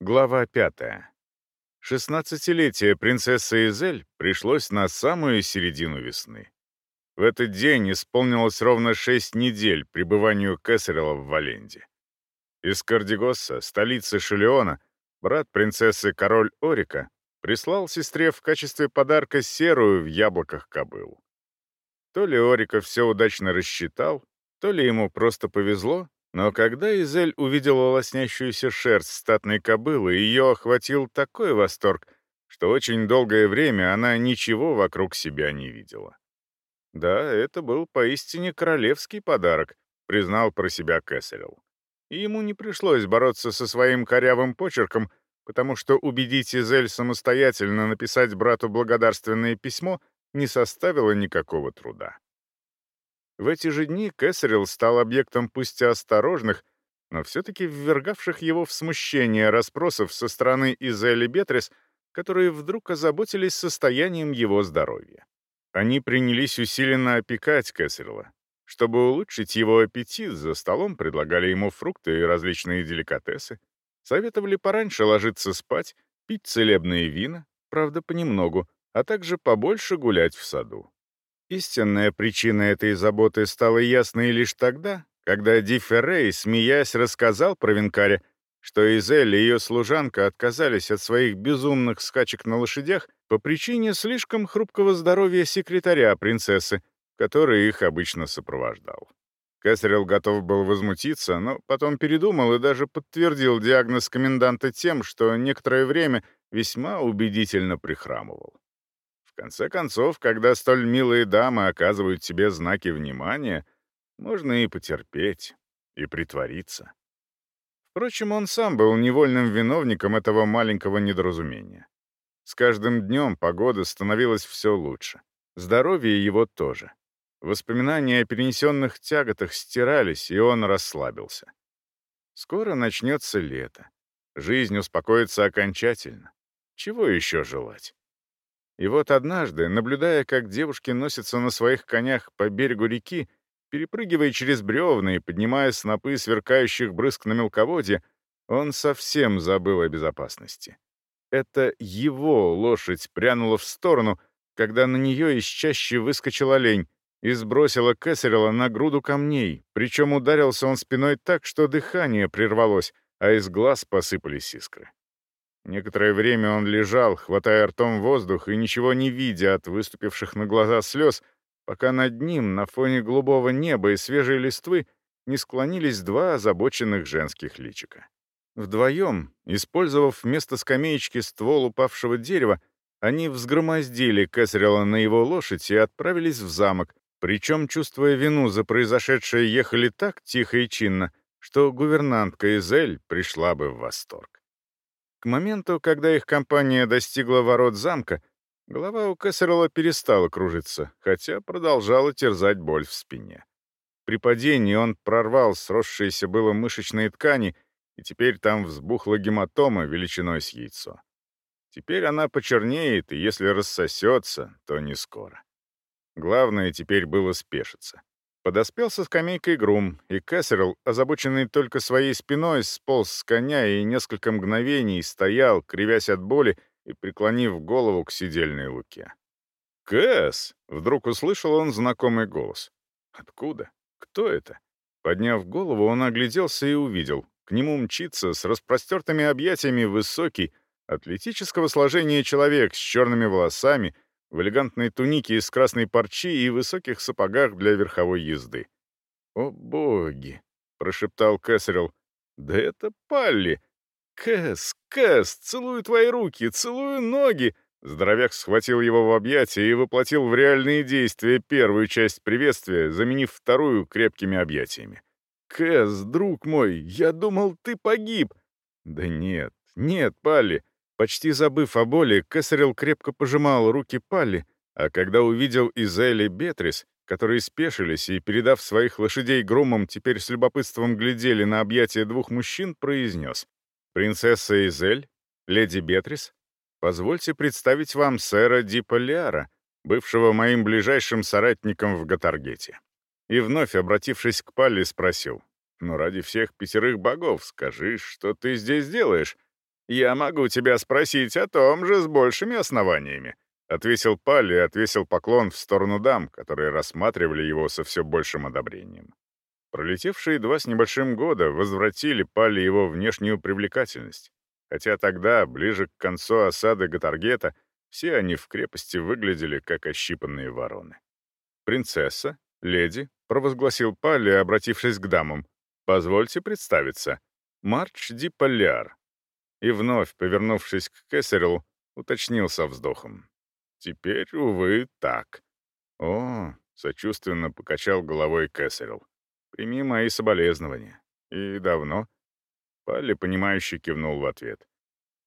Глава пятая. Шестнадцатилетие принцессы Изель пришлось на самую середину весны. В этот день исполнилось ровно шесть недель пребыванию Кесарела в Валенде. Из Кардигоса, столицы Шелеона, брат принцессы король Орика прислал сестре в качестве подарка серую в яблоках кобылу. То ли Орика все удачно рассчитал, то ли ему просто повезло, но когда Изель увидела лоснящуюся шерсть статной кобылы, ее охватил такой восторг, что очень долгое время она ничего вокруг себя не видела. Да, это был поистине королевский подарок, признал про себя Кэссерилл. И ему не пришлось бороться со своим корявым почерком, потому что убедить Изель самостоятельно написать брату благодарственное письмо не составило никакого труда. В эти же дни Кэссерилл стал объектом пусть и осторожных, но все-таки ввергавших его в смущение расспросов со стороны Изели Бетрис, которые вдруг озаботились состоянием его здоровья. Они принялись усиленно опекать Кэссерилла. Чтобы улучшить его аппетит, за столом предлагали ему фрукты и различные деликатесы, советовали пораньше ложиться спать, пить целебные вина, правда, понемногу, а также побольше гулять в саду. Истинная причина этой заботы стала ясной лишь тогда, когда Ди Феррей, смеясь, рассказал про Винкаре, что Изель и ее служанка отказались от своих безумных скачек на лошадях по причине слишком хрупкого здоровья секретаря принцессы, который их обычно сопровождал. Кэссерилл готов был возмутиться, но потом передумал и даже подтвердил диагноз коменданта тем, что некоторое время весьма убедительно прихрамывал конце концов, когда столь милые дамы оказывают тебе знаки внимания, можно и потерпеть, и притвориться. Впрочем, он сам был невольным виновником этого маленького недоразумения. С каждым днем погода становилась все лучше. Здоровье его тоже. Воспоминания о перенесенных тяготах стирались, и он расслабился. Скоро начнется лето. Жизнь успокоится окончательно. Чего еще желать? И вот однажды, наблюдая, как девушки носятся на своих конях по берегу реки, перепрыгивая через бревна и поднимая снопы сверкающих брызг на мелководье, он совсем забыл о безопасности. Это его лошадь прянула в сторону, когда на нее из чаще выскочил олень и сбросила Кесарева на груду камней, причем ударился он спиной так, что дыхание прервалось, а из глаз посыпались искры. Некоторое время он лежал, хватая ртом воздух и ничего не видя от выступивших на глаза слез, пока над ним, на фоне голубого неба и свежей листвы, не склонились два озабоченных женских личика. Вдвоем, использовав вместо скамеечки ствол упавшего дерева, они взгромоздили Кэссерилла на его лошадь и отправились в замок, причем, чувствуя вину за произошедшее, ехали так тихо и чинно, что гувернантка Изель пришла бы в восторг. К моменту, когда их компания достигла ворот замка, голова у Кессерла перестала кружиться, хотя продолжала терзать боль в спине. При падении он прорвал сросшиеся было мышечные ткани, и теперь там взбухла гематома величиной с яйцо. Теперь она почернеет, и если рассосется, то не скоро. Главное теперь было спешиться. Подоспел со скамейкой Грум, и Кэссерилл, озабоченный только своей спиной, сполз с коня и несколько мгновений стоял, кривясь от боли и преклонив голову к сидельной луке. «Кэс!» — вдруг услышал он знакомый голос. «Откуда? Кто это?» Подняв голову, он огляделся и увидел. К нему мчится с распростертыми объятиями высокий, атлетического сложения человек с черными волосами — в элегантной тунике из красной парчи и высоких сапогах для верховой езды. «О боги!» — прошептал Кэссерилл. «Да это Палли! Кэс, Кэс, целую твои руки, целую ноги!» Здоровяк схватил его в объятия и воплотил в реальные действия первую часть приветствия, заменив вторую крепкими объятиями. «Кэс, друг мой, я думал, ты погиб!» «Да нет, нет, Палли, Почти забыв о боли, Кесарел крепко пожимал руки Палли, а когда увидел Изели Бетрис, которые спешились и, передав своих лошадей громом, теперь с любопытством глядели на объятия двух мужчин, произнес «Принцесса Изель, леди Бетрис, позвольте представить вам сэра Ди Полиара, бывшего моим ближайшим соратником в Гатаргете». И вновь, обратившись к Палли, спросил «Ну, ради всех пятерых богов, скажи, что ты здесь делаешь?» «Я могу тебя спросить о том же с большими основаниями», — ответил Палли и отвесил поклон в сторону дам, которые рассматривали его со все большим одобрением. Пролетевшие два с небольшим года возвратили Палли его внешнюю привлекательность, хотя тогда, ближе к концу осады Гатаргета, все они в крепости выглядели как ощипанные вороны. «Принцесса, леди», — провозгласил Палли, обратившись к дамам, — «позвольте представиться. Марч Ди Палляр, и вновь, повернувшись к Кессерилу, уточнил со вздохом. «Теперь, увы, так». «О», — сочувственно покачал головой Кессерил, — «прими мои соболезнования». «И давно?» Палли, понимающе кивнул в ответ.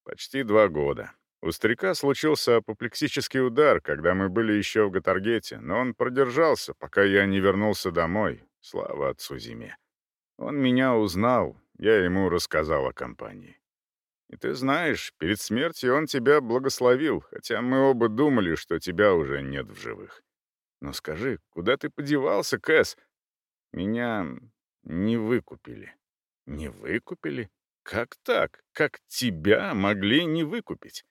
«Почти два года. У старика случился апоплексический удар, когда мы были еще в Гатаргете, но он продержался, пока я не вернулся домой, слава отцу зиме. Он меня узнал, я ему рассказал о компании. И ты знаешь, перед смертью он тебя благословил, хотя мы оба думали, что тебя уже нет в живых. Но скажи, куда ты подевался, Кэс? Меня не выкупили. Не выкупили? Как так? Как тебя могли не выкупить?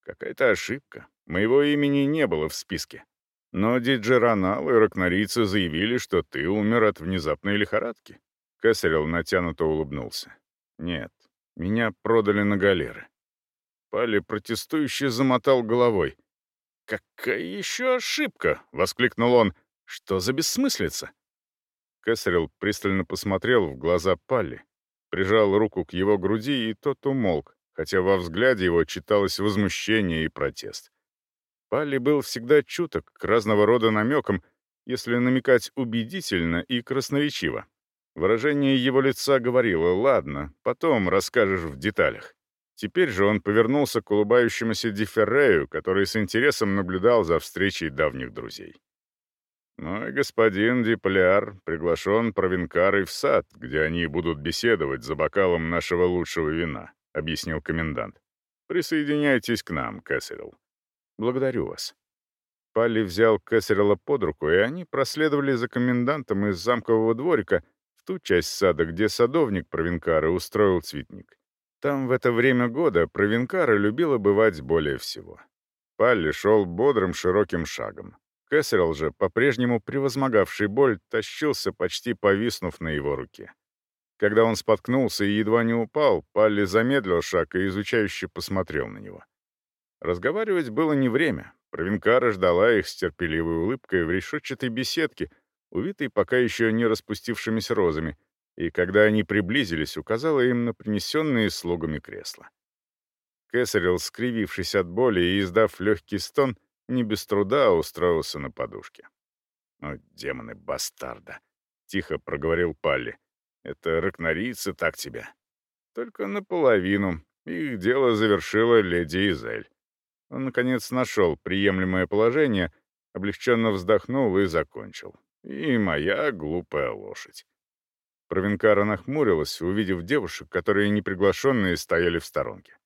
Какая-то ошибка. Моего имени не было в списке. Но диджеронал и ракнорийцы заявили, что ты умер от внезапной лихорадки. Кесарел натянуто улыбнулся. Нет, меня продали на галеры. Пали протестующий замотал головой. «Какая еще ошибка?» — воскликнул он. «Что за бессмыслица?» Кесарел пристально посмотрел в глаза Палли, прижал руку к его груди, и тот умолк, хотя во взгляде его читалось возмущение и протест. Палли был всегда чуток к разного рода намекам, если намекать убедительно и красноречиво. Выражение его лица говорило «Ладно, потом расскажешь в деталях». Теперь же он повернулся к улыбающемуся Диферрею, который с интересом наблюдал за встречей давних друзей. «Мой господин Диполяр приглашен провинкарой в сад, где они будут беседовать за бокалом нашего лучшего вина», — объяснил комендант. «Присоединяйтесь к нам, Кэссерилл». «Благодарю вас». Палли взял Кэссерилла под руку, и они проследовали за комендантом из замкового дворика — ту часть сада, где садовник Провинкара устроил цветник. Там в это время года Провинкара любила бывать более всего. Палли шел бодрым широким шагом. Кэссерилл же, по-прежнему превозмогавший боль, тащился, почти повиснув на его руке. Когда он споткнулся и едва не упал, Палли замедлил шаг и изучающе посмотрел на него. Разговаривать было не время. Провинкара ждала их с терпеливой улыбкой в решетчатой беседке — увитый пока еще не распустившимися розами, и когда они приблизились, указала им на принесенные слугами кресла. Кесарел, скривившись от боли и издав легкий стон, не без труда устроился на подушке. «О, демоны бастарда!» — тихо проговорил Палли. «Это ракнорийцы так тебя». «Только наполовину. Их дело завершила леди Изель». Он, наконец, нашел приемлемое положение, облегченно вздохнул и закончил. И моя глупая лошадь. Провинкара нахмурилась, увидев девушек, которые неприглашенные стояли в сторонке.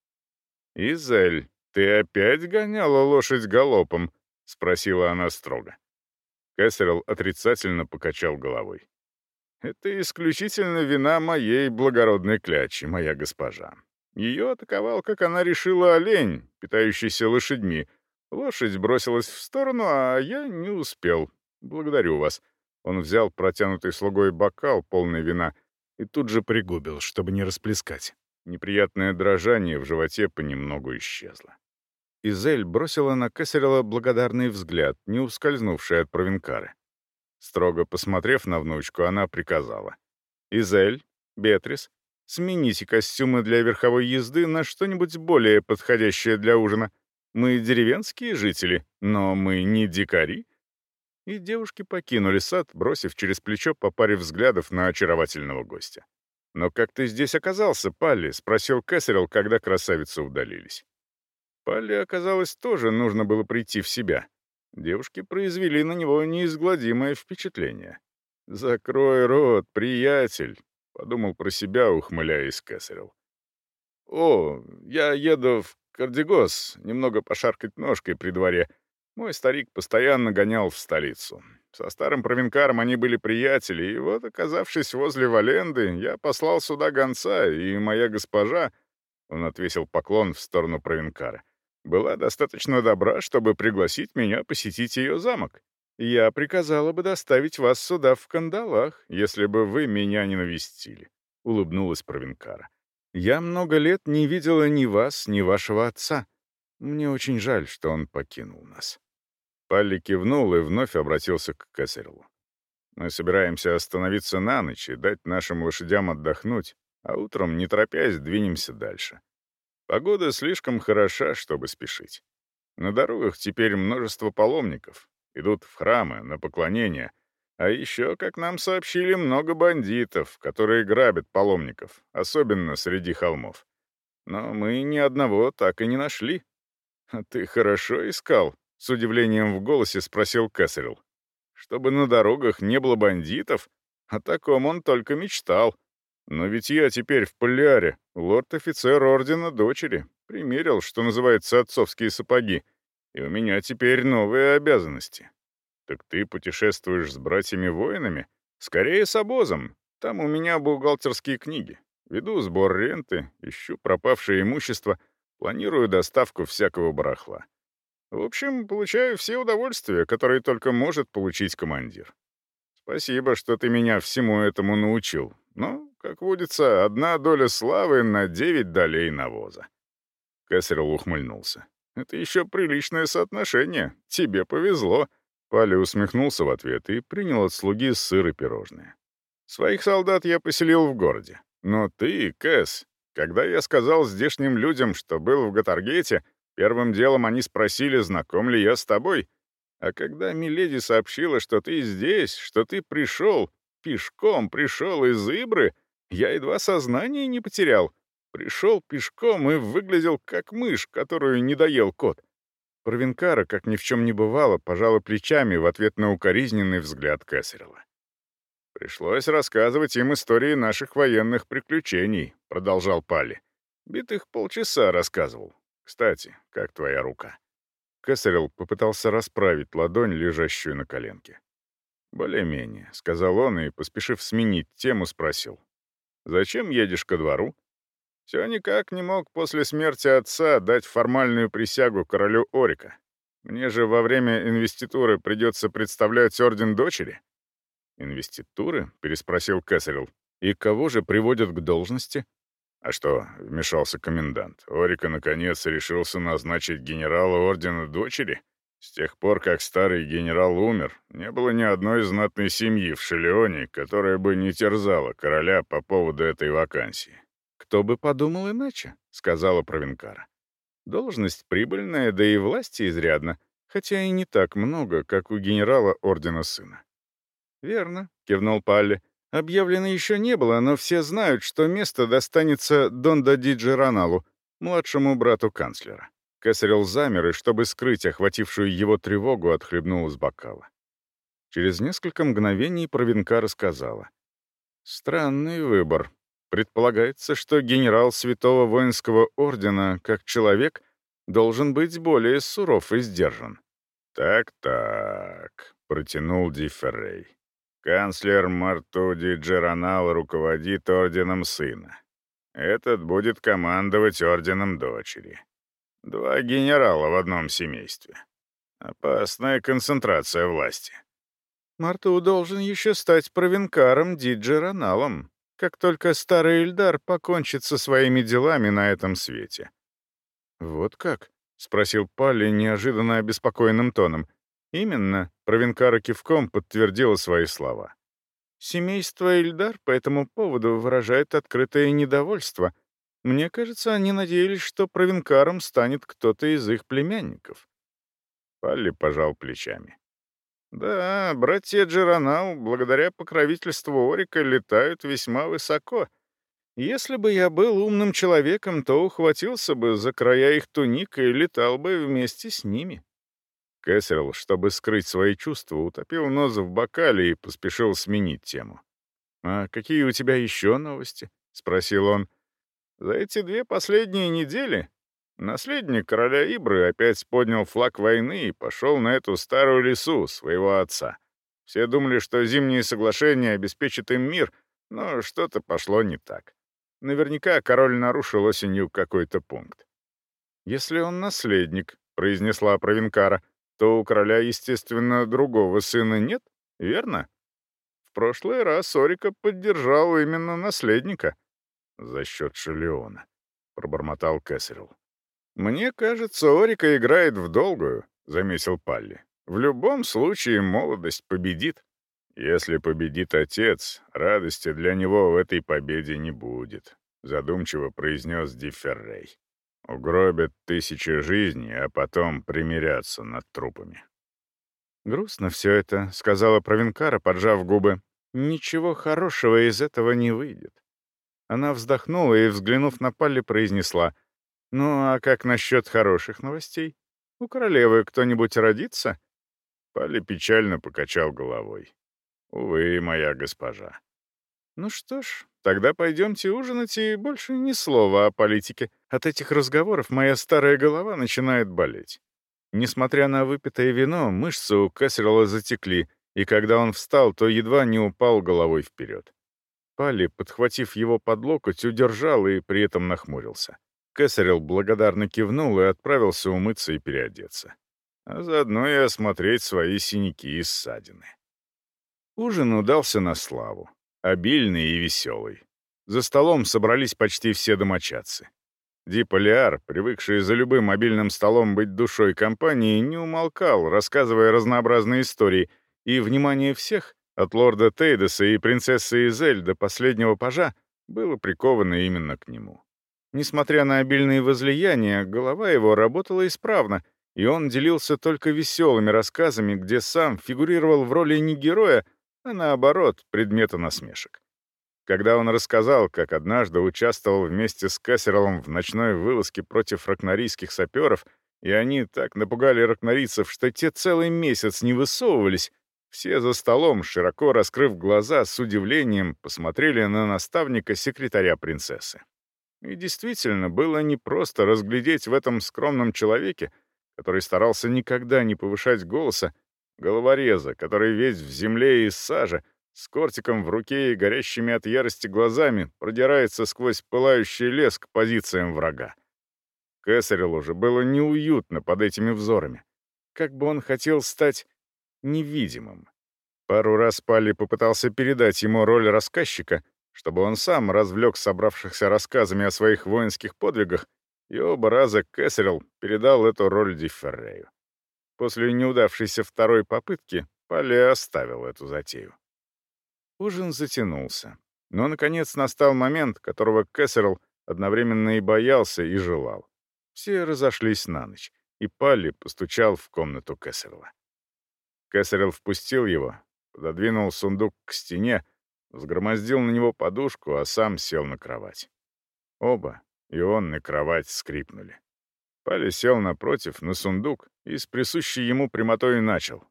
«Изель, ты опять гоняла лошадь галопом?» — спросила она строго. Кэссерилл отрицательно покачал головой. «Это исключительно вина моей благородной клячи, моя госпожа. Ее атаковал, как она решила, олень, питающийся лошадьми. Лошадь бросилась в сторону, а я не успел. Благодарю вас. Он взял протянутый слугой бокал, полный вина, и тут же пригубил, чтобы не расплескать. Неприятное дрожание в животе понемногу исчезло. Изель бросила на Кессерела благодарный взгляд, не ускользнувший от провинкары. Строго посмотрев на внучку, она приказала. «Изель, Бетрис, смените костюмы для верховой езды на что-нибудь более подходящее для ужина. Мы деревенские жители, но мы не дикари и девушки покинули сад, бросив через плечо по паре взглядов на очаровательного гостя. «Но как ты здесь оказался, Палли?» — спросил Кэссерилл, когда красавицы удалились. Палли оказалось тоже нужно было прийти в себя. Девушки произвели на него неизгладимое впечатление. «Закрой рот, приятель», — подумал про себя, ухмыляясь Кэссерилл. «О, я еду в Кардигос, немного пошаркать ножкой при дворе», мой старик постоянно гонял в столицу. Со старым провинкаром они были приятели, и вот, оказавшись возле Валенды, я послал сюда гонца, и моя госпожа... Он отвесил поклон в сторону Провинкара. «Была достаточно добра, чтобы пригласить меня посетить ее замок. Я приказала бы доставить вас сюда в кандалах, если бы вы меня не навестили», — улыбнулась Провинкара. «Я много лет не видела ни вас, ни вашего отца. Мне очень жаль, что он покинул нас». Палли кивнул и вновь обратился к Кессерлу. «Мы собираемся остановиться на ночь и дать нашим лошадям отдохнуть, а утром, не торопясь, двинемся дальше. Погода слишком хороша, чтобы спешить. На дорогах теперь множество паломников, идут в храмы, на поклонения, а еще, как нам сообщили, много бандитов, которые грабят паломников, особенно среди холмов. Но мы ни одного так и не нашли. А ты хорошо искал?» — с удивлением в голосе спросил Кэссерилл. «Чтобы на дорогах не было бандитов? О таком он только мечтал. Но ведь я теперь в Поляре, лорд-офицер Ордена Дочери, примерил, что называется, отцовские сапоги, и у меня теперь новые обязанности. Так ты путешествуешь с братьями-воинами? Скорее с обозом. Там у меня бухгалтерские книги. Веду сбор ренты, ищу пропавшее имущество, планирую доставку всякого барахла. В общем, получаю все удовольствия, которые только может получить командир. Спасибо, что ты меня всему этому научил. Но как водится, одна доля славы на девять долей навоза. Кэссерилл ухмыльнулся. «Это еще приличное соотношение. Тебе повезло». Пали усмехнулся в ответ и принял от слуги сыр и пирожные. «Своих солдат я поселил в городе. Но ты, Кэс, когда я сказал здешним людям, что был в Гатаргете, первым делом они спросили, знаком ли я с тобой. А когда Миледи сообщила, что ты здесь, что ты пришел, пешком пришел из Ибры, я едва сознание не потерял. Пришел пешком и выглядел как мышь, которую не доел кот. Провинкара, как ни в чем не бывало, пожала плечами в ответ на укоризненный взгляд Кэссерилла. «Пришлось рассказывать им истории наших военных приключений», — продолжал Пали. «Битых полчаса рассказывал. Кстати, как твоя рука?» Кэссерилл попытался расправить ладонь, лежащую на коленке. «Более-менее», — сказал он и, поспешив сменить тему, спросил. Зачем едешь ко двору?» Все никак не мог после смерти отца дать формальную присягу королю Орика. Мне же во время инвеституры придется представлять орден дочери. «Инвеституры?» — переспросил Кэссерилл. «И кого же приводят к должности?» «А что?» — вмешался комендант. «Орика, наконец, решился назначить генерала ордена дочери?» С тех пор, как старый генерал умер, не было ни одной знатной семьи в Шелеоне, которая бы не терзала короля по поводу этой вакансии. «Кто бы подумал иначе?» — сказала Провинкара. «Должность прибыльная, да и власти изрядно, хотя и не так много, как у генерала Ордена Сына». «Верно», — кивнул Палли. «Объявлено еще не было, но все знают, что место достанется Донда Диджераналу, младшему брату канцлера». Кесарел замер и, чтобы скрыть охватившую его тревогу, отхлебнул из бокала. Через несколько мгновений Провинка рассказала. «Странный выбор. Предполагается, что генерал Святого Воинского Ордена, как человек, должен быть более суров и сдержан». «Так-так», — протянул Ди Феррей. «Канцлер Мартуди Джеронал руководит Орденом Сына. Этот будет командовать Орденом Дочери. Два генерала в одном семействе. Опасная концентрация власти. Марту должен еще стать провинкаром Диджероналом, как только старый Эльдар покончит со своими делами на этом свете. «Вот как?» — спросил Палли неожиданно обеспокоенным тоном. «Именно», — провинкара кивком подтвердила свои слова. «Семейство Эльдар по этому поводу выражает открытое недовольство, мне кажется, они надеялись, что провинкаром станет кто-то из их племянников. Палли пожал плечами. Да, братья Джеронал, благодаря покровительству Орика, летают весьма высоко. Если бы я был умным человеком, то ухватился бы за края их туник и летал бы вместе с ними. Кэссерл, чтобы скрыть свои чувства, утопил нос в бокале и поспешил сменить тему. «А какие у тебя еще новости?» — спросил он. За эти две последние недели наследник короля Ибры опять поднял флаг войны и пошел на эту старую лесу своего отца. Все думали, что зимние соглашения обеспечат им мир, но что-то пошло не так. Наверняка король нарушил осенью какой-то пункт. «Если он наследник», — произнесла Провинкара, «то у короля, естественно, другого сына нет, верно?» В прошлый раз Орика поддержал именно наследника. «За счет Шелеона», — пробормотал Кэссерилл. «Мне кажется, Орика играет в долгую», — заметил Палли. «В любом случае молодость победит». «Если победит отец, радости для него в этой победе не будет», — задумчиво произнес Дифферрей. «Угробят тысячи жизней, а потом примирятся над трупами». «Грустно все это», — сказала Провинкара, поджав губы. «Ничего хорошего из этого не выйдет». Она вздохнула и, взглянув на Палли, произнесла. «Ну, а как насчет хороших новостей? У королевы кто-нибудь родится?» Палли печально покачал головой. «Увы, моя госпожа». «Ну что ж, тогда пойдемте ужинать и больше ни слова о политике. От этих разговоров моя старая голова начинает болеть». Несмотря на выпитое вино, мышцы у Кэссерла затекли, и когда он встал, то едва не упал головой вперед. Пали, подхватив его под локоть, удержал и при этом нахмурился. Кэссерилл благодарно кивнул и отправился умыться и переодеться. А заодно и осмотреть свои синяки и ссадины. Ужин удался на славу. Обильный и веселый. За столом собрались почти все домочадцы. Ди Полиар, привыкший за любым мобильным столом быть душой компании, не умолкал, рассказывая разнообразные истории, и внимание всех, от лорда Тейдеса и принцессы Изель до последнего пажа, было приковано именно к нему. Несмотря на обильные возлияния, голова его работала исправно, и он делился только веселыми рассказами, где сам фигурировал в роли не героя, а наоборот, предмета насмешек. Когда он рассказал, как однажды участвовал вместе с Кассерлом в ночной вылазке против ракнорийских саперов, и они так напугали ракнорийцев, что те целый месяц не высовывались, все за столом, широко раскрыв глаза, с удивлением посмотрели на наставника секретаря принцессы. И действительно, было непросто разглядеть в этом скромном человеке, который старался никогда не повышать голоса, головореза, который весь в земле и из сажи, с кортиком в руке и горящими от ярости глазами продирается сквозь пылающий лес к позициям врага. Кесарелу же было неуютно под этими взорами. Как бы он хотел стать невидимым. Пару раз Палли попытался передать ему роль рассказчика, чтобы он сам развлек собравшихся рассказами о своих воинских подвигах, и оба раза Кесарел передал эту роль Дифферрею. После неудавшейся второй попытки Палли оставил эту затею. Ужин затянулся. Но, наконец, настал момент, которого Кессерл одновременно и боялся, и желал. Все разошлись на ночь, и Палли постучал в комнату Кессерла. Кессерл впустил его, пододвинул сундук к стене, взгромоздил на него подушку, а сам сел на кровать. Оба, и он, и кровать, скрипнули. Пали сел напротив, на сундук, и с присущей ему прямотой начал.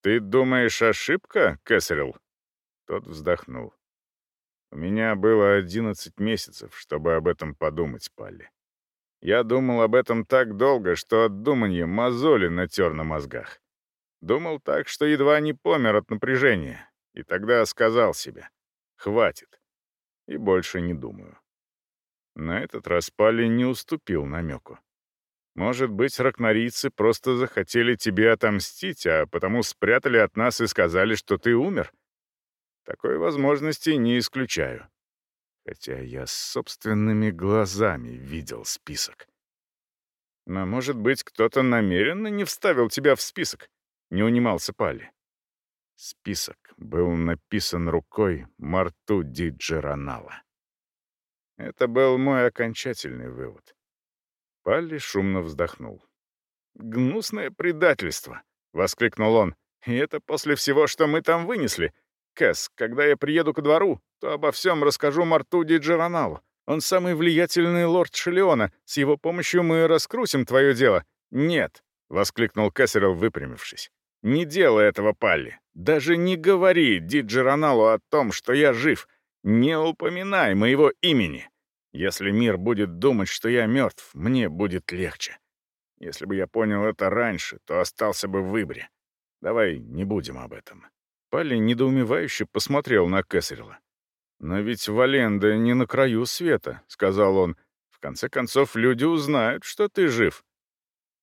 «Ты думаешь, ошибка, Кэссерилл?» Тот вздохнул. «У меня было одиннадцать месяцев, чтобы об этом подумать, Палли. Я думал об этом так долго, что от думанья мозоли натер на мозгах. Думал так, что едва не помер от напряжения, и тогда сказал себе «хватит» и больше не думаю. На этот раз Палли не уступил намеку. Может быть, ракнорийцы просто захотели тебе отомстить, а потому спрятали от нас и сказали, что ты умер? Такой возможности не исключаю. Хотя я собственными глазами видел список. Но, может быть, кто-то намеренно не вставил тебя в список? Не унимался Пали. Список был написан рукой Марту Ди Джеронала. Это был мой окончательный вывод. Палли шумно вздохнул. «Гнусное предательство!» — воскликнул он. «И это после всего, что мы там вынесли. Кэс, когда я приеду ко двору, то обо всем расскажу Мартуди Джероналу. Он самый влиятельный лорд Шелеона. С его помощью мы раскрутим твое дело». «Нет!» — воскликнул Кэссерилл, выпрямившись. «Не делай этого, Палли. Даже не говори Ди Джероналу о том, что я жив. Не упоминай моего имени. Если мир будет думать, что я мертв, мне будет легче. Если бы я понял это раньше, то остался бы в выборе. Давай не будем об этом». Палли недоумевающе посмотрел на Кэссерила. «Но ведь Валенда не на краю света», — сказал он. «В конце концов, люди узнают, что ты жив».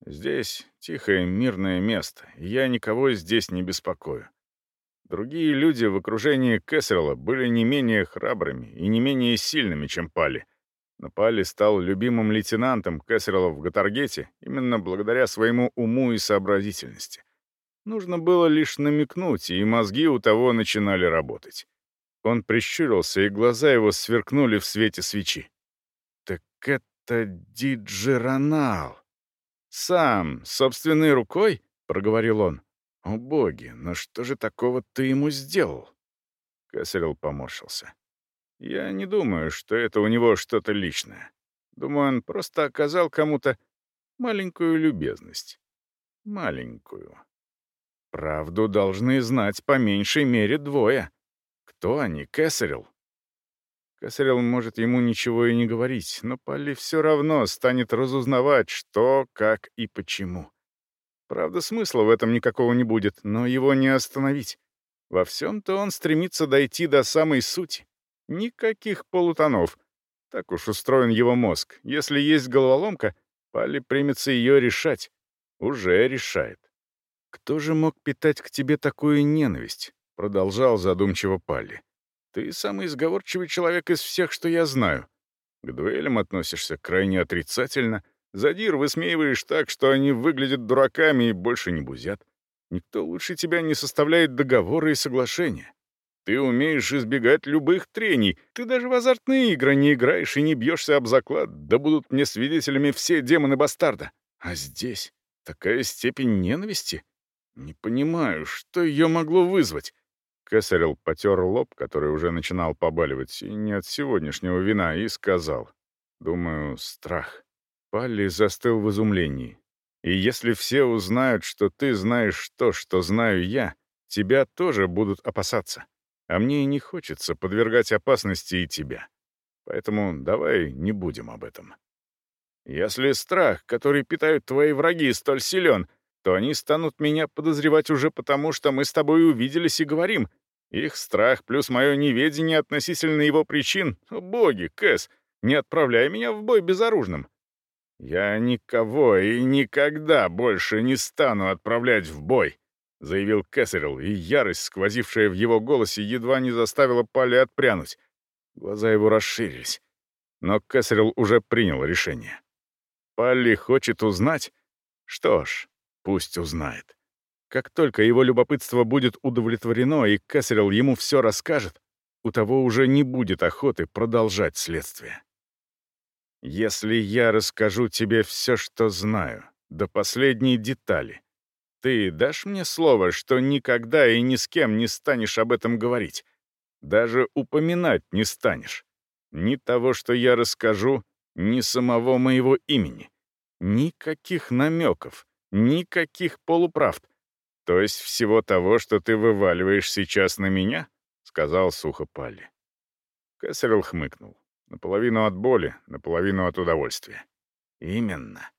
«Здесь тихое, мирное место, и я никого здесь не беспокою. Другие люди в окружении Кэссерла были не менее храбрыми и не менее сильными, чем Пали. Но Пали стал любимым лейтенантом Кэссерла в Гатаргете именно благодаря своему уму и сообразительности. Нужно было лишь намекнуть, и мозги у того начинали работать. Он прищурился, и глаза его сверкнули в свете свечи. «Так это Диджеронал!» «Сам, собственной рукой?» — проговорил он. «О боги, но что же такого ты ему сделал?» Кесарел поморщился. «Я не думаю, что это у него что-то личное. Думаю, он просто оказал кому-то маленькую любезность. Маленькую. Правду должны знать по меньшей мере двое. Кто они, Кесарел?» Кесарел может ему ничего и не говорить, но Полли все равно станет разузнавать, что, как и почему. Правда, смысла в этом никакого не будет, но его не остановить. Во всем-то он стремится дойти до самой сути. Никаких полутонов. Так уж устроен его мозг. Если есть головоломка, Пали примется ее решать. Уже решает. «Кто же мог питать к тебе такую ненависть?» — продолжал задумчиво Пали. «Ты самый изговорчивый человек из всех, что я знаю. К дуэлям относишься крайне отрицательно, Задир высмеиваешь так, что они выглядят дураками и больше не бузят. Никто лучше тебя не составляет договоры и соглашения. Ты умеешь избегать любых трений. Ты даже в азартные игры не играешь и не бьешься об заклад. Да будут мне свидетелями все демоны бастарда. А здесь такая степень ненависти? Не понимаю, что ее могло вызвать. Кесарел потер лоб, который уже начинал побаливать, и не от сегодняшнего вина, и сказал. Думаю, страх. Палли застыл в изумлении. «И если все узнают, что ты знаешь то, что знаю я, тебя тоже будут опасаться. А мне и не хочется подвергать опасности и тебя. Поэтому давай не будем об этом. Если страх, который питают твои враги, столь силен, то они станут меня подозревать уже потому, что мы с тобой увиделись и говорим. Их страх плюс мое неведение относительно его причин. Боги, Кэс, не отправляй меня в бой безоружным. «Я никого и никогда больше не стану отправлять в бой», — заявил Кэссерилл, и ярость, сквозившая в его голосе, едва не заставила Пали отпрянуть. Глаза его расширились. Но Кэссерилл уже принял решение. Палли хочет узнать? Что ж, пусть узнает. Как только его любопытство будет удовлетворено, и Кэссерилл ему все расскажет, у того уже не будет охоты продолжать следствие. Если я расскажу тебе все, что знаю, до последней детали, ты дашь мне слово, что никогда и ни с кем не станешь об этом говорить? Даже упоминать не станешь. Ни того, что я расскажу, ни самого моего имени. Никаких намеков, никаких полуправд. То есть всего того, что ты вываливаешь сейчас на меня? — сказал сухо Палли. Кэссерилл хмыкнул. Наполовину от боли, наполовину от удовольствия. Именно.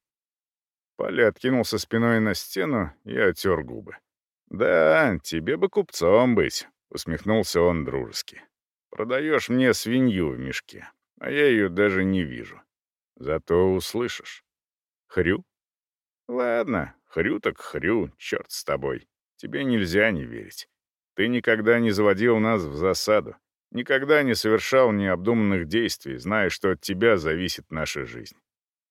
Пали откинулся спиной на стену и отер губы. «Да, тебе бы купцом быть», — усмехнулся он дружески. «Продаешь мне свинью в мешке, а я ее даже не вижу. Зато услышишь. Хрю? Ладно, хрю так хрю, черт с тобой. Тебе нельзя не верить. Ты никогда не заводил нас в засаду. Никогда не совершал необдуманных действий, зная, что от тебя зависит наша жизнь.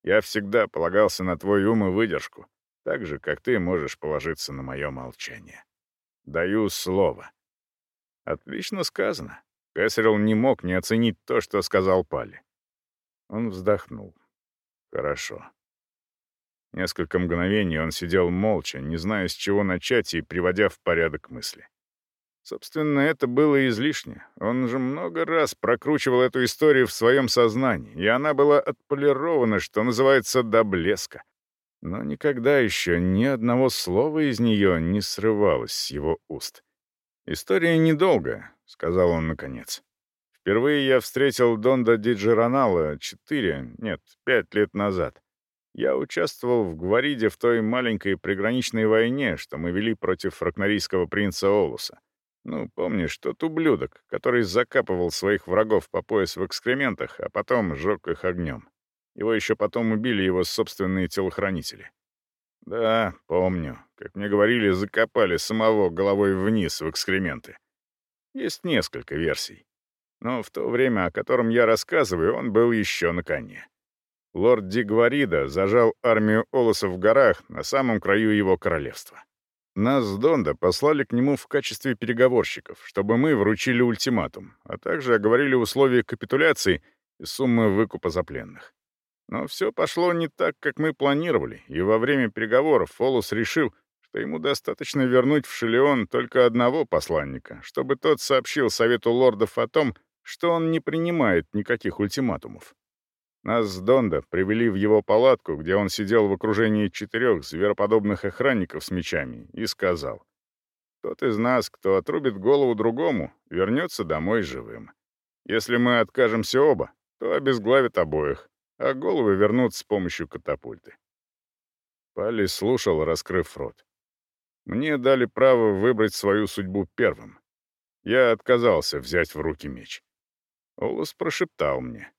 Я всегда полагался на твой ум и выдержку, так же, как ты можешь положиться на мое молчание. Даю слово. Отлично сказано. Кэссерилл не мог не оценить то, что сказал Пали. Он вздохнул. Хорошо. Несколько мгновений он сидел молча, не зная, с чего начать и приводя в порядок мысли. Собственно, это было излишне. Он же много раз прокручивал эту историю в своем сознании, и она была отполирована, что называется, до блеска. Но никогда еще ни одного слова из нее не срывалось с его уст. «История недолгая», — сказал он наконец. «Впервые я встретил Донда Диджеронала четыре, нет, пять лет назад. Я участвовал в Гвариде в той маленькой приграничной войне, что мы вели против ракнорийского принца Олуса. Ну, помнишь, тот ублюдок, который закапывал своих врагов по пояс в экскрементах, а потом сжег их огнем. Его еще потом убили его собственные телохранители. Да, помню. Как мне говорили, закопали самого головой вниз в экскременты. Есть несколько версий. Но в то время, о котором я рассказываю, он был еще на коне. Лорд Дигварида зажал армию Олоса в горах на самом краю его королевства. Нас с Донда послали к нему в качестве переговорщиков, чтобы мы вручили ультиматум, а также оговорили условия капитуляции и суммы выкупа за пленных. Но все пошло не так, как мы планировали, и во время переговоров Фолус решил, что ему достаточно вернуть в Шелеон только одного посланника, чтобы тот сообщил Совету лордов о том, что он не принимает никаких ультиматумов. Нас с Донда привели в его палатку, где он сидел в окружении четырех звероподобных охранников с мечами, и сказал, «Тот из нас, кто отрубит голову другому, вернется домой живым. Если мы откажемся оба, то обезглавит обоих, а головы вернут с помощью катапульты. Пали слушал, раскрыв рот. Мне дали право выбрать свою судьбу первым. Я отказался взять в руки меч. Олус прошептал мне.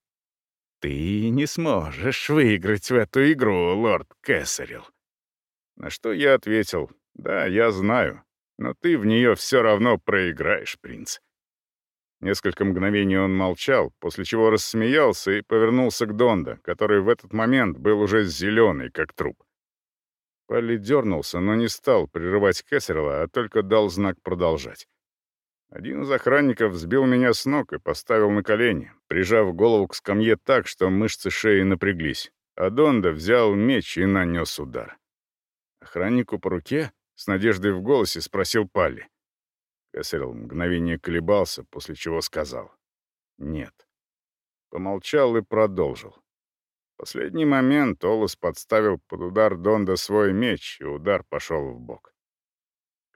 «Ты не сможешь выиграть в эту игру, лорд Кэссерилл». На что я ответил, «Да, я знаю, но ты в нее все равно проиграешь, принц. Несколько мгновений он молчал, после чего рассмеялся и повернулся к Донда, который в этот момент был уже зеленый, как труп. Палли дернулся, но не стал прерывать Кессерла, а только дал знак продолжать. Один из охранников сбил меня с ног и поставил на колени, прижав голову к скамье так, что мышцы шеи напряглись, а Донда взял меч и нанес удар. Охраннику по руке, с надеждой в голосе, спросил Палли. Кесарел мгновение колебался, после чего сказал «нет». Помолчал и продолжил. В последний момент Олос подставил под удар Донда свой меч, и удар пошел в бок.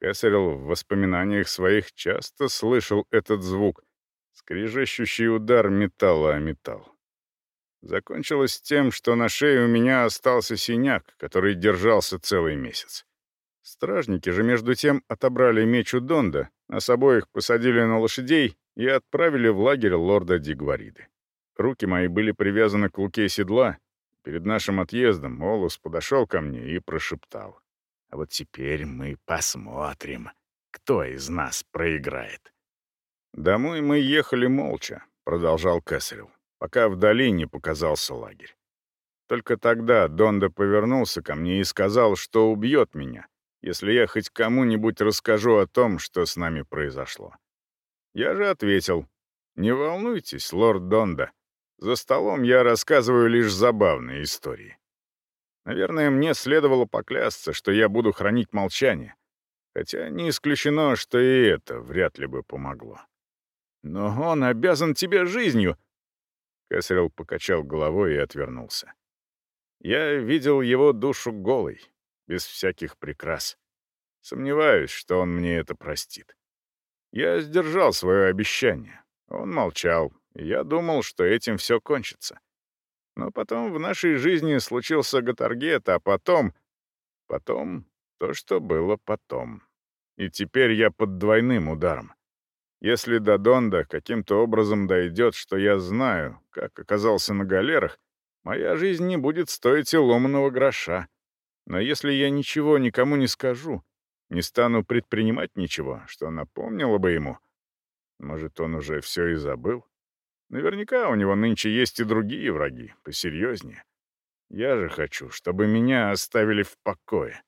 Кесарел в воспоминаниях своих часто слышал этот звук, скрежещущий удар металла о металл. Закончилось тем, что на шее у меня остался синяк, который держался целый месяц. Стражники же между тем отобрали меч у Донда, нас обоих посадили на лошадей и отправили в лагерь лорда Дигвариды. Руки мои были привязаны к луке седла. Перед нашим отъездом Олус подошел ко мне и прошептал. «А вот теперь мы посмотрим, кто из нас проиграет». «Домой мы ехали молча», — продолжал Кесарев, пока вдали не показался лагерь. Только тогда Донда повернулся ко мне и сказал, что убьет меня, если я хоть кому-нибудь расскажу о том, что с нами произошло. Я же ответил, «Не волнуйтесь, лорд Донда, за столом я рассказываю лишь забавные истории». Наверное, мне следовало поклясться, что я буду хранить молчание, хотя не исключено, что и это вряд ли бы помогло. «Но он обязан тебе жизнью!» Кесарел покачал головой и отвернулся. Я видел его душу голой, без всяких прикрас. Сомневаюсь, что он мне это простит. Я сдержал свое обещание. Он молчал, и я думал, что этим все кончится. Но потом в нашей жизни случился Гатаргет, а потом... Потом то, что было потом. И теперь я под двойным ударом. Если до Донда каким-то образом дойдет, что я знаю, как оказался на галерах, моя жизнь не будет стоить и ломаного гроша. Но если я ничего никому не скажу, не стану предпринимать ничего, что напомнило бы ему, может, он уже все и забыл? Наверняка у него нынче есть и другие враги, посерьезнее. Я же хочу, чтобы меня оставили в покое,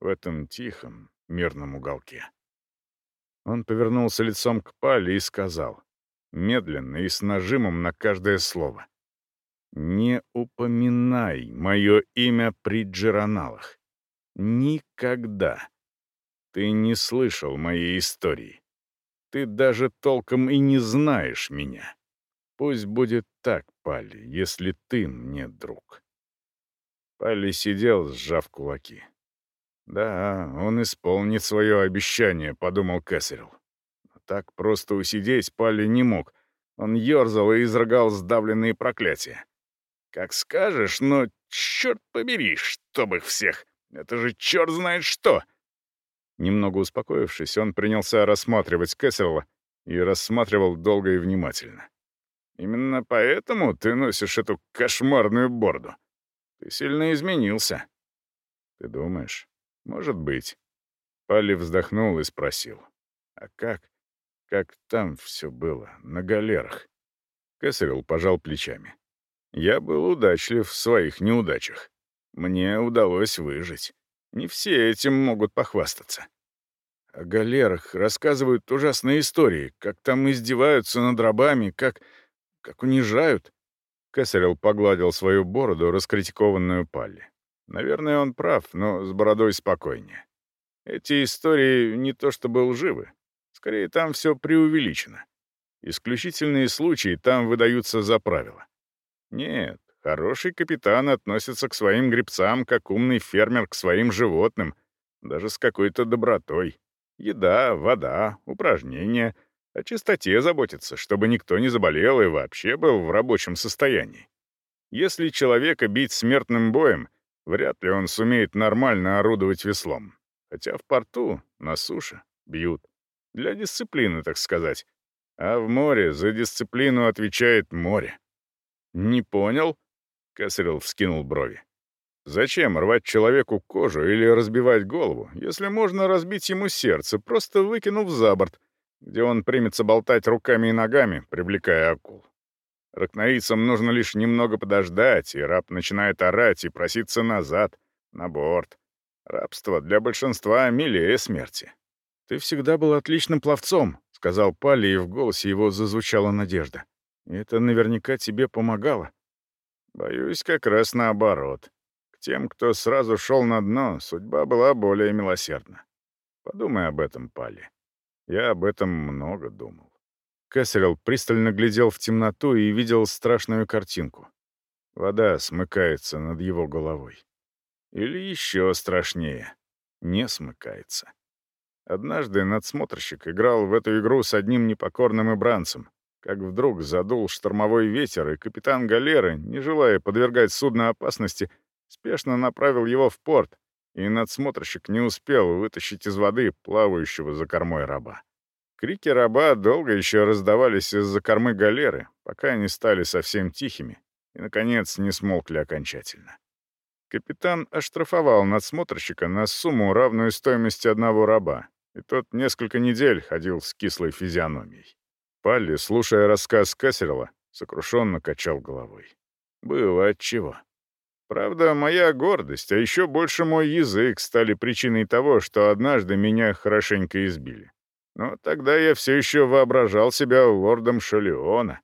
в этом тихом, мирном уголке. Он повернулся лицом к Пале и сказал, медленно и с нажимом на каждое слово. Не упоминай мое имя при Джероналах. Никогда. Ты не слышал моей истории. Ты даже толком и не знаешь меня. Пусть будет так, Пали, если ты мне друг. Пали сидел, сжав кулаки. «Да, он исполнит свое обещание», — подумал Кэссерилл. Но так просто усидеть Пали не мог. Он ерзал и изрыгал сдавленные проклятия. «Как скажешь, но черт побери, чтоб их всех! Это же черт знает что!» Немного успокоившись, он принялся рассматривать Кэссерла и рассматривал долго и внимательно. «Именно поэтому ты носишь эту кошмарную борду. Ты сильно изменился». «Ты думаешь? Может быть». Палли вздохнул и спросил. «А как? Как там все было, на галерах?» Кэссерилл пожал плечами. «Я был удачлив в своих неудачах. Мне удалось выжить. Не все этим могут похвастаться. О галерах рассказывают ужасные истории, как там издеваются над рабами, как... как унижают. Кесарел погладил свою бороду, раскритикованную Палли. Наверное, он прав, но с бородой спокойнее. Эти истории не то чтобы лживы. Скорее, там все преувеличено. Исключительные случаи там выдаются за правило. Нет, хороший капитан относится к своим гребцам, как умный фермер к своим животным, даже с какой-то добротой. Еда, вода, упражнения. О чистоте заботиться, чтобы никто не заболел и вообще был в рабочем состоянии. Если человека бить смертным боем, вряд ли он сумеет нормально орудовать веслом. Хотя в порту, на суше, бьют. Для дисциплины, так сказать. А в море за дисциплину отвечает море. «Не понял?» — Кесарел вскинул брови. Зачем рвать человеку кожу или разбивать голову, если можно разбить ему сердце, просто выкинув за борт, где он примется болтать руками и ногами, привлекая акул? Ракнорийцам нужно лишь немного подождать, и раб начинает орать и проситься назад, на борт. Рабство для большинства милее смерти. «Ты всегда был отличным пловцом», — сказал Палли, и в голосе его зазвучала надежда. «И это наверняка тебе помогало». «Боюсь, как раз наоборот», тем, кто сразу шел на дно, судьба была более милосердна. Подумай об этом, Пали. Я об этом много думал. Кэссерилл пристально глядел в темноту и видел страшную картинку. Вода смыкается над его головой. Или еще страшнее — не смыкается. Однажды надсмотрщик играл в эту игру с одним непокорным ibранцем, как вдруг задул штормовой ветер, и капитан галеры, не желая подвергать судно опасности, спешно направил его в порт, и надсмотрщик не успел вытащить из воды плавающего за кормой раба. Крики раба долго еще раздавались из-за кормы галеры, пока они стали совсем тихими и, наконец, не смолкли окончательно. Капитан оштрафовал надсмотрщика на сумму, равную стоимости одного раба, и тот несколько недель ходил с кислой физиономией. Палли, слушая рассказ Кассерла, сокрушенно качал головой. Было отчего. Правда, моя гордость, а еще больше мой язык стали причиной того, что однажды меня хорошенько избили. Но тогда я все еще воображал себя лордом Шалеона.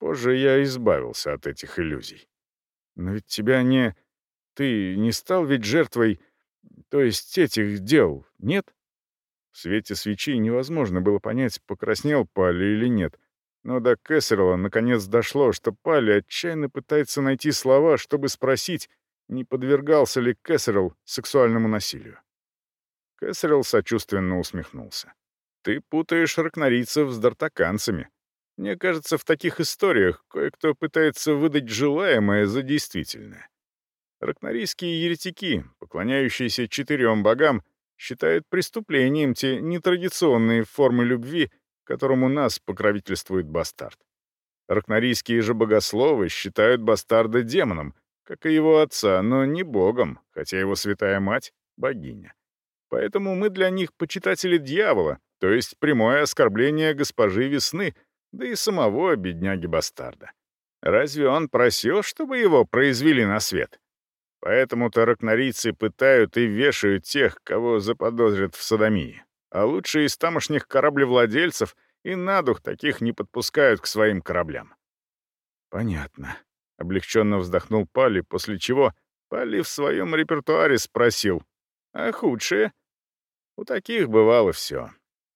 Позже я избавился от этих иллюзий. Но ведь тебя не... Ты не стал ведь жертвой... То есть этих дел, нет? В свете свечи невозможно было понять, покраснел Пали или нет. Но до Кессерла наконец дошло, что Пали отчаянно пытается найти слова, чтобы спросить, не подвергался ли Кессерл сексуальному насилию. Кессерл сочувственно усмехнулся. «Ты путаешь ракнорийцев с дартаканцами. Мне кажется, в таких историях кое-кто пытается выдать желаемое за действительное. Ракнорийские еретики, поклоняющиеся четырем богам, считают преступлением те нетрадиционные формы любви, которому нас покровительствует бастард. Ракнорийские же богословы считают бастарда демоном, как и его отца, но не богом, хотя его святая мать — богиня. Поэтому мы для них почитатели дьявола, то есть прямое оскорбление госпожи Весны, да и самого бедняги-бастарда. Разве он просил, чтобы его произвели на свет? Поэтому-то ракнорийцы пытают и вешают тех, кого заподозрят в садомии а лучшие из тамошних кораблевладельцев и на дух таких не подпускают к своим кораблям. «Понятно», — облегченно вздохнул Пали, после чего Пали в своем репертуаре спросил, «А худшие?» У таких бывало все.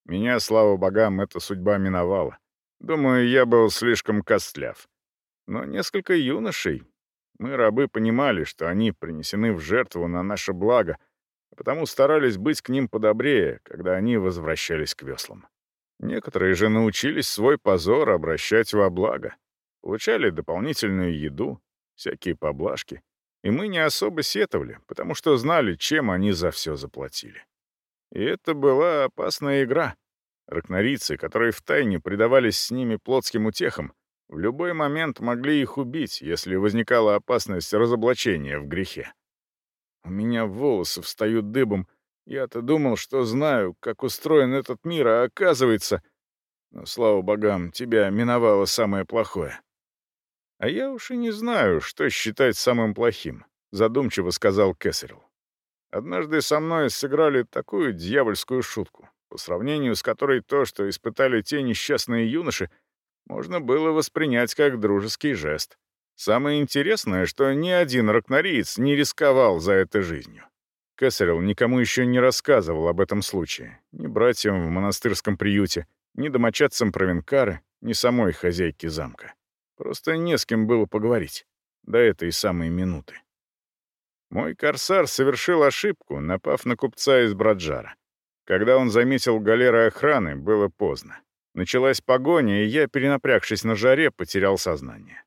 Меня, слава богам, эта судьба миновала. Думаю, я был слишком костляв. Но несколько юношей, мы, рабы, понимали, что они принесены в жертву на наше благо — потому старались быть к ним подобрее, когда они возвращались к веслам. Некоторые же научились свой позор обращать во благо, получали дополнительную еду, всякие поблажки, и мы не особо сетовали, потому что знали, чем они за все заплатили. И это была опасная игра. Ракнорийцы, которые втайне предавались с ними плотским утехам, в любой момент могли их убить, если возникала опасность разоблачения в грехе. У меня волосы встают дыбом. Я-то думал, что знаю, как устроен этот мир, а оказывается... Но, слава богам, тебя миновало самое плохое. А я уж и не знаю, что считать самым плохим, задумчиво сказал Кесарел. Однажды со мной сыграли такую дьявольскую шутку, по сравнению с которой то, что испытали те несчастные юноши, можно было воспринять как дружеский жест. Самое интересное, что ни один ракнориец не рисковал за это жизнью. Кесарел никому еще не рассказывал об этом случае. Ни братьям в монастырском приюте, ни домочадцам Провенкары, ни самой хозяйке замка. Просто не с кем было поговорить. До этой самой минуты. Мой корсар совершил ошибку, напав на купца из Браджара. Когда он заметил галеры охраны, было поздно. Началась погоня, и я, перенапрягшись на жаре, потерял сознание.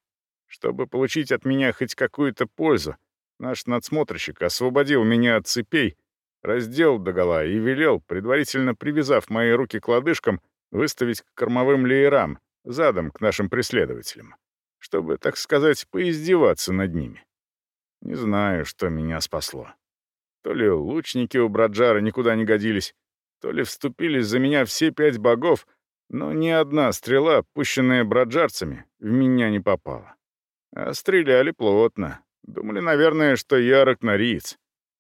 Чтобы получить от меня хоть какую-то пользу, наш надсмотрщик освободил меня от цепей, раздел догола и велел, предварительно привязав мои руки к лодыжкам, выставить к кормовым леерам, задом к нашим преследователям, чтобы, так сказать, поиздеваться над ними. Не знаю, что меня спасло. То ли лучники у Браджара никуда не годились, то ли вступились за меня все пять богов, но ни одна стрела, пущенная браджарцами, в меня не попала. А стреляли плотно. Думали, наверное, что я ракнориец.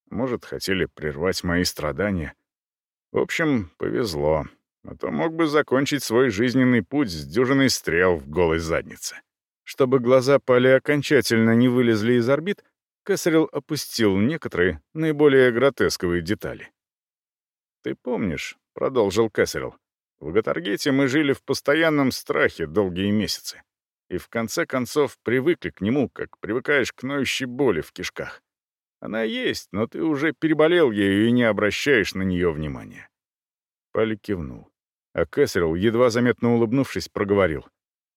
Может, хотели прервать мои страдания. В общем, повезло. А то мог бы закончить свой жизненный путь с дюжиной стрел в голой заднице. Чтобы глаза Пали окончательно не вылезли из орбит, Кесарел опустил некоторые, наиболее гротесковые детали. «Ты помнишь», — продолжил Кесарел, — «в Гатаргете мы жили в постоянном страхе долгие месяцы и в конце концов привыкли к нему, как привыкаешь к ноющей боли в кишках. Она есть, но ты уже переболел ею и не обращаешь на нее внимания». Пали кивнул. А Кэссерилл, едва заметно улыбнувшись, проговорил.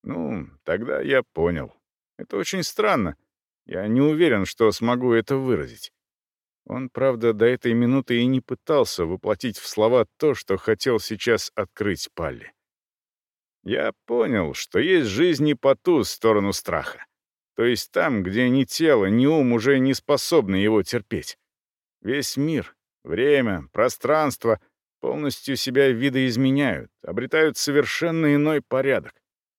«Ну, тогда я понял. Это очень странно. Я не уверен, что смогу это выразить». Он, правда, до этой минуты и не пытался воплотить в слова то, что хотел сейчас открыть Палли. Я понял, что есть жизнь и по ту сторону страха. То есть там, где ни тело, ни ум уже не способны его терпеть. Весь мир, время, пространство полностью себя видоизменяют, обретают совершенно иной порядок.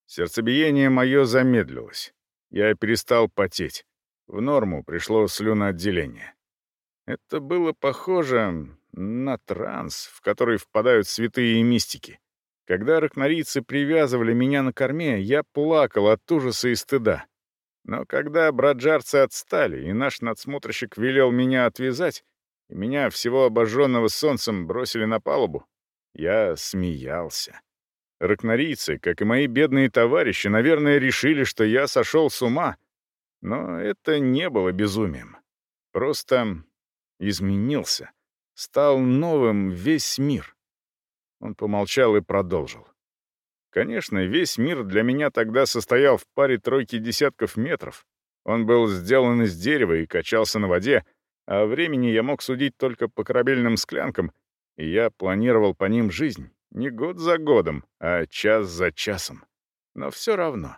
Сердцебиение мое замедлилось. Я перестал потеть. В норму пришло слюноотделение. Это было похоже на транс, в который впадают святые и мистики. Когда ракнорийцы привязывали меня на корме, я плакал от ужаса и стыда. Но когда браджарцы отстали, и наш надсмотрщик велел меня отвязать, и меня, всего обожженного солнцем, бросили на палубу, я смеялся. Ракнорийцы, как и мои бедные товарищи, наверное, решили, что я сошел с ума. Но это не было безумием. Просто изменился. Стал новым весь мир. Он помолчал и продолжил. Конечно, весь мир для меня тогда состоял в паре тройки десятков метров. Он был сделан из дерева и качался на воде, а времени я мог судить только по корабельным склянкам, и я планировал по ним жизнь не год за годом, а час за часом. Но все равно.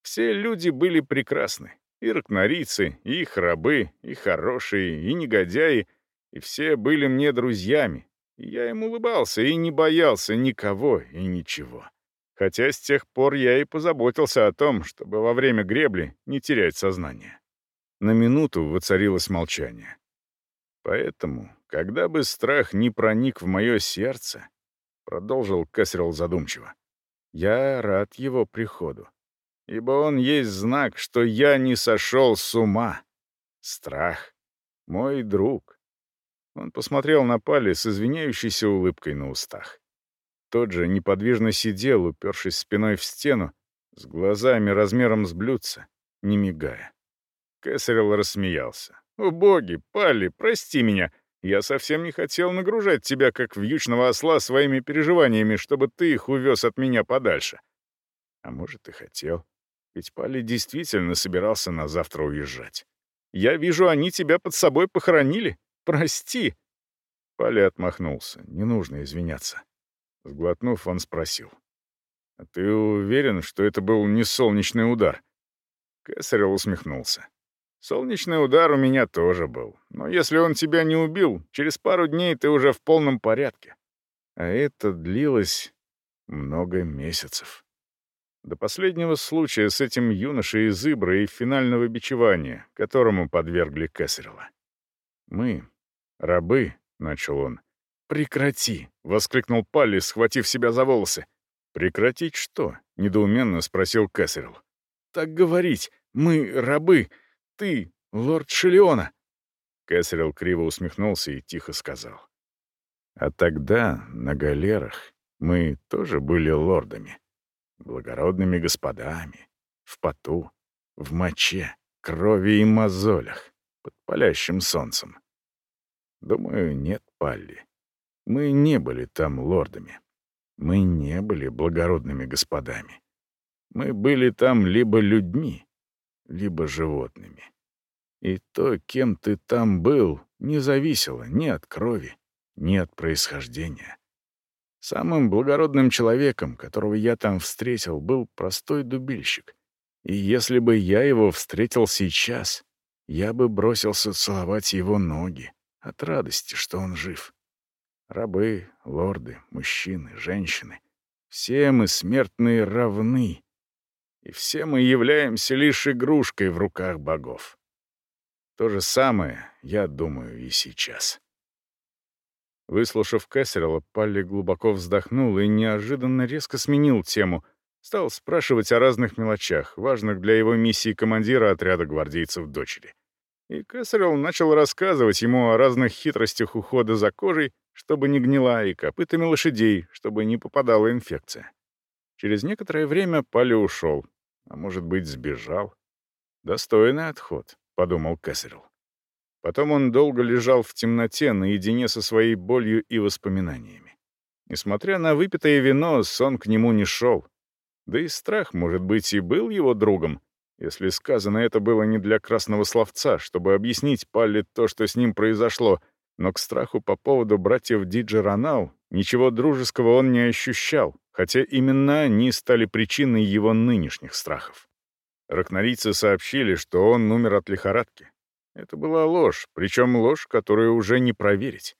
Все люди были прекрасны. И ракнорийцы, и их рабы, и хорошие, и негодяи, и все были мне друзьями, я им улыбался и не боялся никого и ничего. Хотя с тех пор я и позаботился о том, чтобы во время гребли не терять сознание. На минуту воцарилось молчание. Поэтому, когда бы страх не проник в мое сердце, продолжил Кэссерилл задумчиво, я рад его приходу, ибо он есть знак, что я не сошел с ума. Страх — мой друг, он посмотрел на Пали с извиняющейся улыбкой на устах. Тот же неподвижно сидел, упершись спиной в стену, с глазами размером с блюдца, не мигая. Кэссерилл рассмеялся. «О боги, Палли, прости меня. Я совсем не хотел нагружать тебя, как вьючного осла, своими переживаниями, чтобы ты их увез от меня подальше». А может, и хотел. Ведь Палли действительно собирался на завтра уезжать. «Я вижу, они тебя под собой похоронили. Прости!» Пали отмахнулся. Не нужно извиняться. Сглотнув, он спросил. «А ты уверен, что это был не солнечный удар?» Кесарел усмехнулся. «Солнечный удар у меня тоже был. Но если он тебя не убил, через пару дней ты уже в полном порядке. А это длилось много месяцев. До последнего случая с этим юношей из Ибры и финального бичевания, которому подвергли Кесарела. Мы, рабы, — начал он. «Прекрати!» — воскликнул Палли, схватив себя за волосы. «Прекратить что?» — недоуменно спросил Кэссерилл. «Так говорить. Мы рабы. Ты — лорд Шелеона». Кэссерилл криво усмехнулся и тихо сказал. «А тогда на галерах мы тоже были лордами, благородными господами, в поту, в моче, крови и мозолях, под палящим солнцем. Думаю, нет, Палли. Мы не были там лордами. Мы не были благородными господами. Мы были там либо людьми, либо животными. И то, кем ты там был, не зависело ни от крови, ни от происхождения. Самым благородным человеком, которого я там встретил, был простой дубильщик. И если бы я его встретил сейчас, я бы бросился целовать его ноги, от радости, что он жив. Рабы, лорды, мужчины, женщины — все мы смертные равны, и все мы являемся лишь игрушкой в руках богов. То же самое, я думаю, и сейчас. Выслушав Кэссерла, Палли глубоко вздохнул и неожиданно резко сменил тему. Стал спрашивать о разных мелочах, важных для его миссии командира отряда гвардейцев дочери. И Кэссерилл начал рассказывать ему о разных хитростях ухода за кожей, чтобы не гнила, и копытами лошадей, чтобы не попадала инфекция. Через некоторое время Пали ушел, а может быть, сбежал. «Достойный отход», — подумал Кэссерилл. Потом он долго лежал в темноте, наедине со своей болью и воспоминаниями. Несмотря на выпитое вино, сон к нему не шел. Да и страх, может быть, и был его другом, если сказано это было не для красного словца, чтобы объяснить Палли то, что с ним произошло, но к страху по поводу братьев Диджи Ранал ничего дружеского он не ощущал, хотя именно они стали причиной его нынешних страхов. Ракнорийцы сообщили, что он умер от лихорадки. Это была ложь, причем ложь, которую уже не проверить.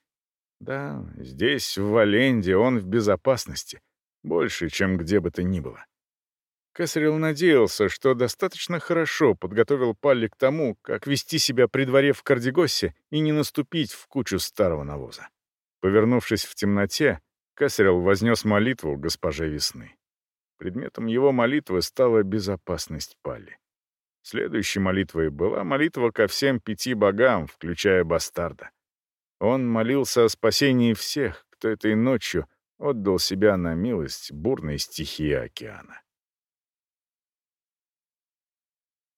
Да, здесь, в Валенде, он в безопасности, больше, чем где бы то ни было. Кесарел надеялся, что достаточно хорошо подготовил Палли к тому, как вести себя при дворе в Кардигосе и не наступить в кучу старого навоза. Повернувшись в темноте, Кесарел вознес молитву госпоже Весны. Предметом его молитвы стала безопасность Палли. Следующей молитвой была молитва ко всем пяти богам, включая бастарда. Он молился о спасении всех, кто этой ночью отдал себя на милость бурной стихии океана.